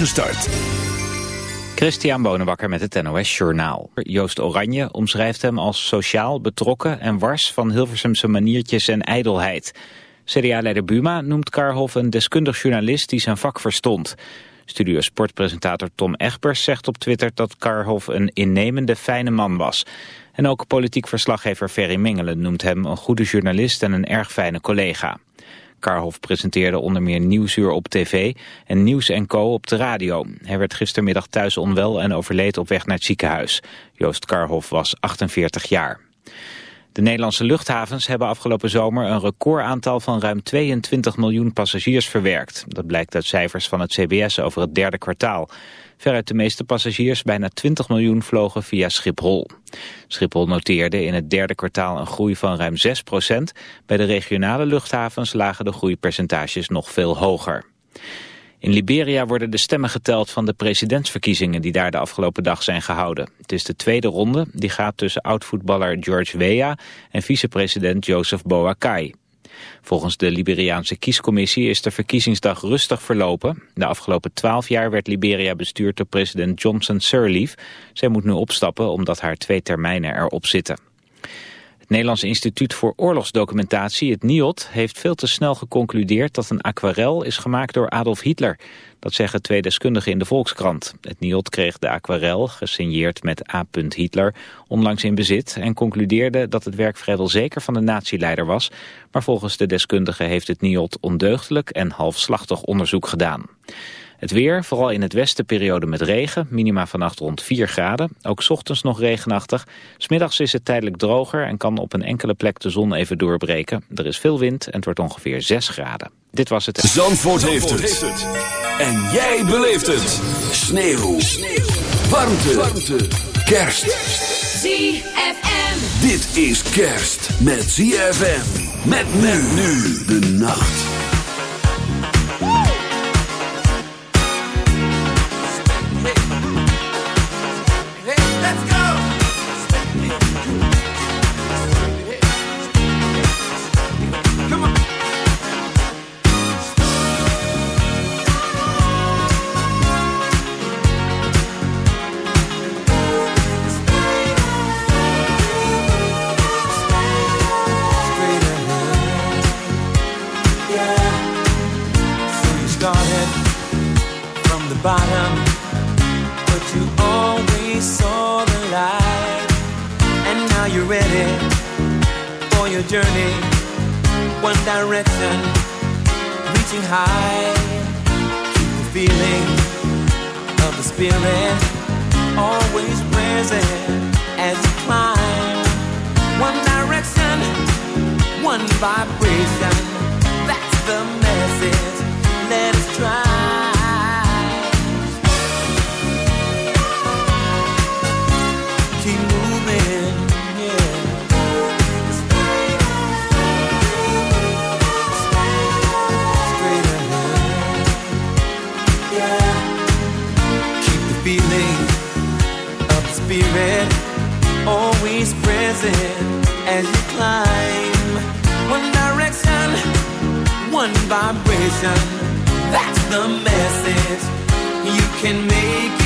Gestart. Christian Bonenbakker met het NOS Journaal. Joost Oranje omschrijft hem als sociaal, betrokken en wars van Hilversumse maniertjes en ijdelheid. CDA-leider Buma noemt Karhoff een deskundig journalist die zijn vak verstond. Studio Sportpresentator Tom Egbers zegt op Twitter dat Karhoff een innemende, fijne man was. En ook politiek verslaggever Ferry Mingelen noemt hem een goede journalist en een erg fijne collega. Karhoff presenteerde onder meer Nieuwsuur op tv en Nieuws Co op de radio. Hij werd gistermiddag thuis onwel en overleed op weg naar het ziekenhuis. Joost Karhoff was 48 jaar. De Nederlandse luchthavens hebben afgelopen zomer een recordaantal van ruim 22 miljoen passagiers verwerkt. Dat blijkt uit cijfers van het CBS over het derde kwartaal. Veruit de meeste passagiers, bijna 20 miljoen, vlogen via Schiphol. Schiphol noteerde in het derde kwartaal een groei van ruim 6 procent. Bij de regionale luchthavens lagen de groeipercentages nog veel hoger. In Liberia worden de stemmen geteld van de presidentsverkiezingen die daar de afgelopen dag zijn gehouden. Het is de tweede ronde, die gaat tussen oud-voetballer George Weah en vicepresident Joseph Boakai. Volgens de Liberiaanse kiescommissie is de verkiezingsdag rustig verlopen. De afgelopen twaalf jaar werd Liberia bestuurd door president Johnson Sirleaf. Zij moet nu opstappen omdat haar twee termijnen erop zitten. Het Nederlands Instituut voor Oorlogsdocumentatie, het NIOD, heeft veel te snel geconcludeerd dat een aquarel is gemaakt door Adolf Hitler. Dat zeggen twee deskundigen in de Volkskrant. Het NIOD kreeg de aquarel, gesigneerd met A. Hitler, onlangs in bezit en concludeerde dat het werk vrijwel zeker van de natieleider was. Maar volgens de deskundigen heeft het NIOD ondeugdelijk en halfslachtig onderzoek gedaan. Het weer, vooral in het westen periode met regen, minima vannacht rond 4 graden. Ook ochtends nog regenachtig. Smiddags is het tijdelijk droger en kan op een enkele plek de zon even doorbreken. Er is veel wind en het wordt ongeveer 6 graden. Dit was het... Zandvoort, heeft, het. En jij beleeft het. Sneeuw. Sneeuw. Warmte. Warmte. Kerst. ZFM. Dit is kerst met ZFM. Met men nu de nacht. Can make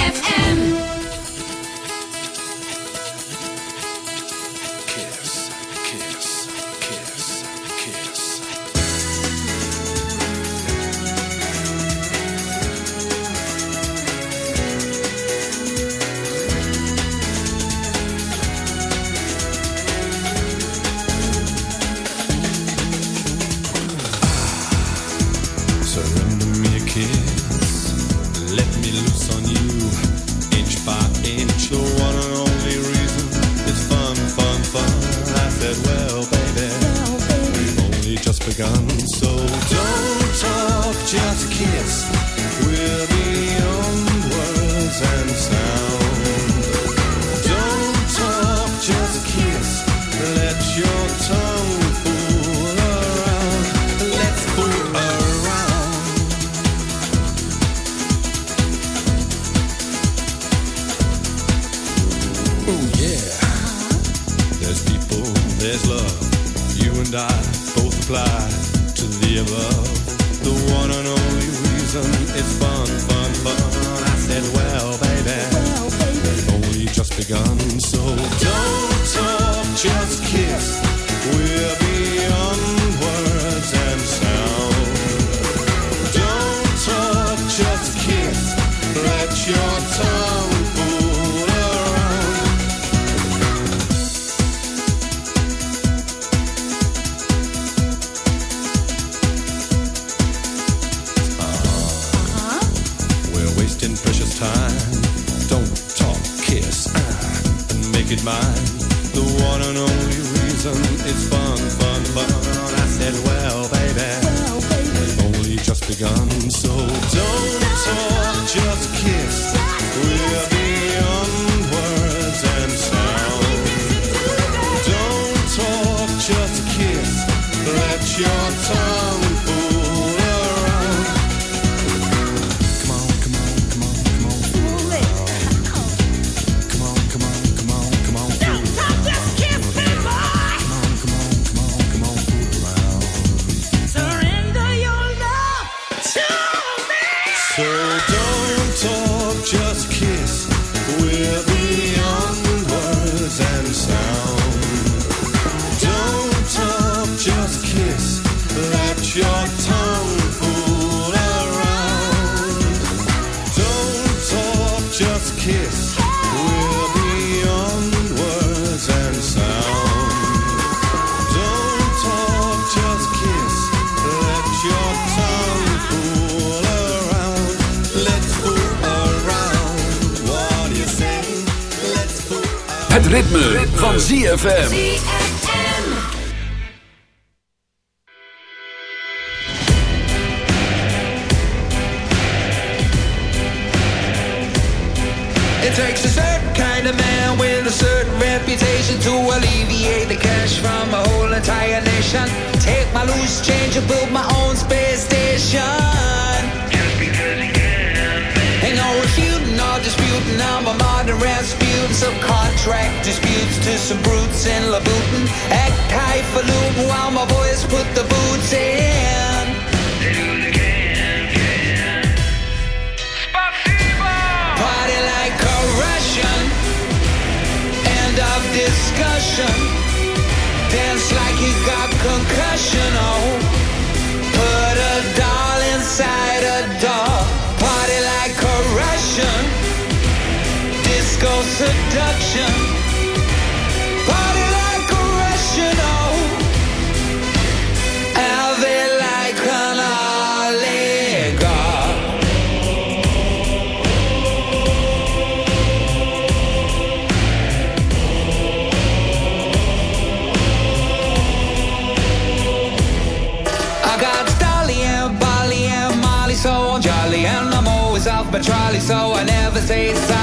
ZFM. It takes a certain kind of man with a certain reputation to alleviate the cash from a whole entire nation. Take my loose change and build my own space station. Just because he can. Ain't no refuting or disputing. I'm a modern Rasputin. Subcontract disputes to some brutes in Louboutin. Act highfalutin while my boys put the boots in. Party like a Russian. End of discussion. Dance like you got concussion. Oh, put a doll inside a doll. Party like a Russian. Disco seduction. Party like a like an oligarch. I got Dolly and Bolly and Molly, so jolly. And I'm always off my trolley, so I never say sorry.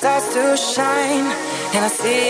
starts to shine, and I see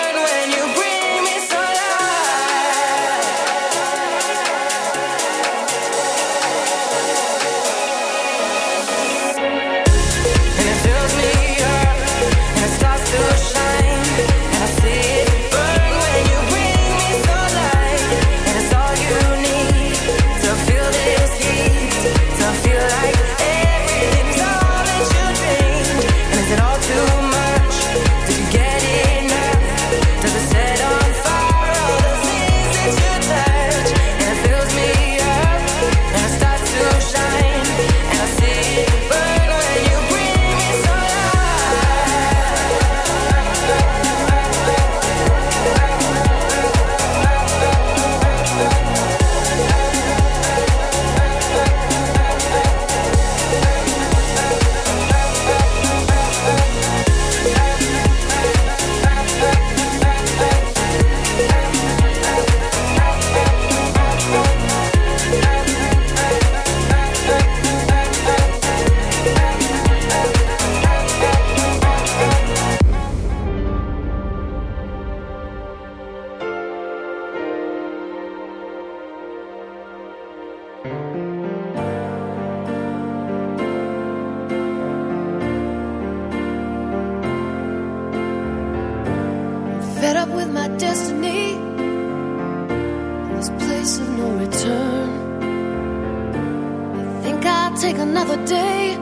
take another day.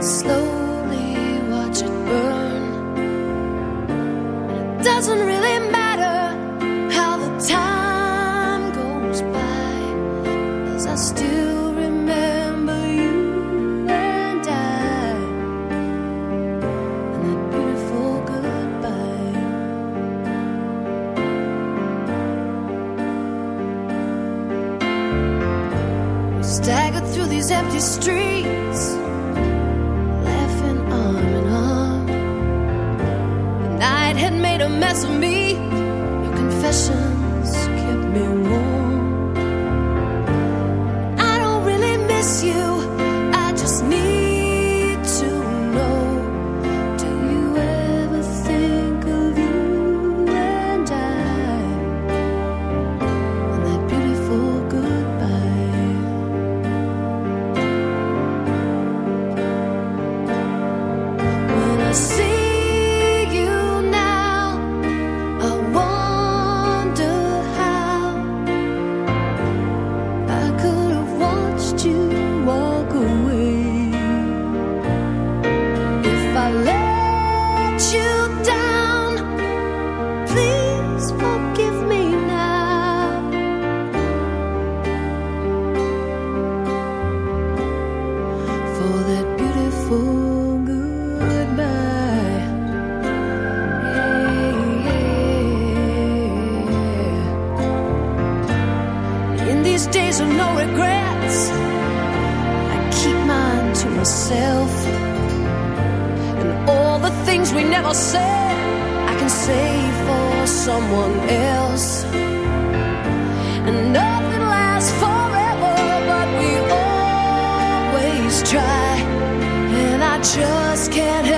Slow These days of no regrets, I keep mine to myself. And all the things we never said, I can say for someone else. And nothing lasts forever, but we always try. And I just can't help